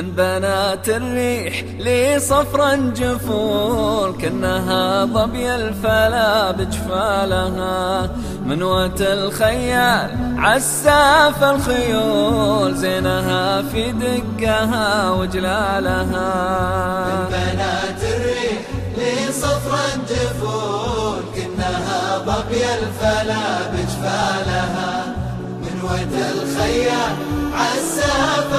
بنات الريح لي صفرا جفول كأنها ظبي الفلا بجفالها. من وت الخيال عساف الخيول زينها في دقها وجلالها. بنات الريح لي صفرا جفول كأنها ظبي الفلا بجفالها. من وت الخيال عساف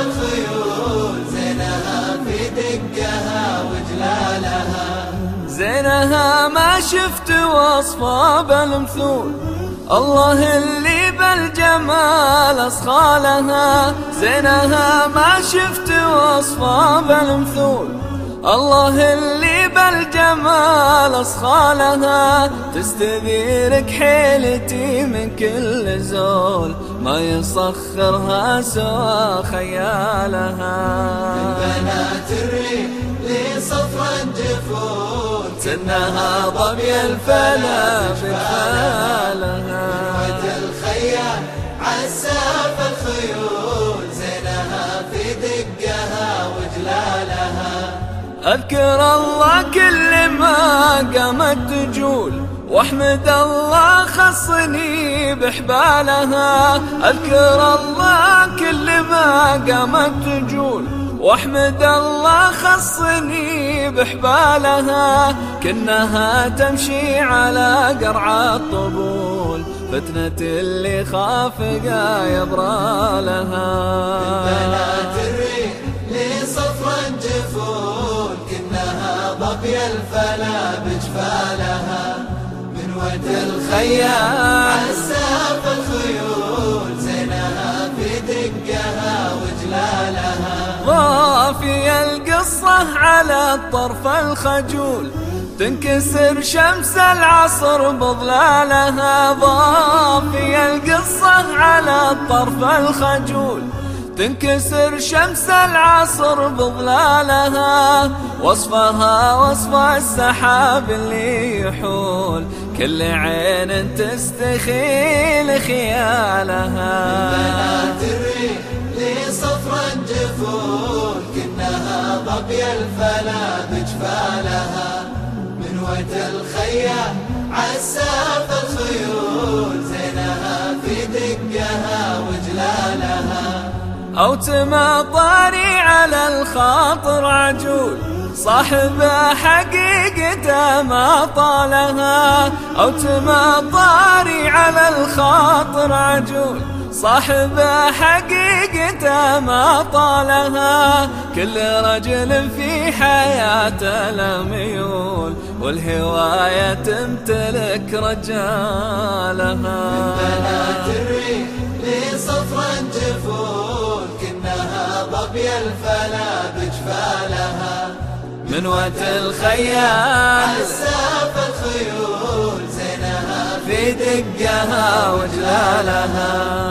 زينها ما شفت وصفه بالمثول الله اللي بالجمال أصخالها زينها ما شفت وصفه بالمثول الله اللي بالجمال أصخالها تستذيرك حيلتي من كل زول. ما يصخرها سوى خيالها. بنات الريح جفون سنها ضبي الفلا بفالها وجه الخيال عساف الخيول زينها في دقها وجلالها. أذكر الله كل ما قامت تجول واحمد الله خصني بحبالها أذكر الله كل ما قامت تجول واحمد الله خصني بحبالها كنها تمشي على قرع الطبول فتنة اللي خافقا يبرى لها بنات الريح لي صفرا جفول كنها ضبي الفلا بجفالها. من وجه الخيال القصة على الطرف الخجول تنكسر شمس العصر بظلالها ضافي القصة على الطرف الخجول تنكسر شمس العصر بظلالها وصفها وصف السحاب اللي يحول كل عين تستخيل خيالها. بنات الريح لي صفرا ضبي الفلا بجفالها من وجه الخيال عساف الخيول زينها في دقها وجلالها. أو تمطري على الخاطر عجول صاحب حقيقته ما طالها. أو تمطري على الخاطر عجول صاحب حقيقته ما طالها. كل رجل في حياته لميول والهواية تمتلك رجالها. بنات الريح لي صفرا جفول كنها ضبي الفلا بجفالها. من وقت الخيال عساف الخيول زينها في دقها وجلالها.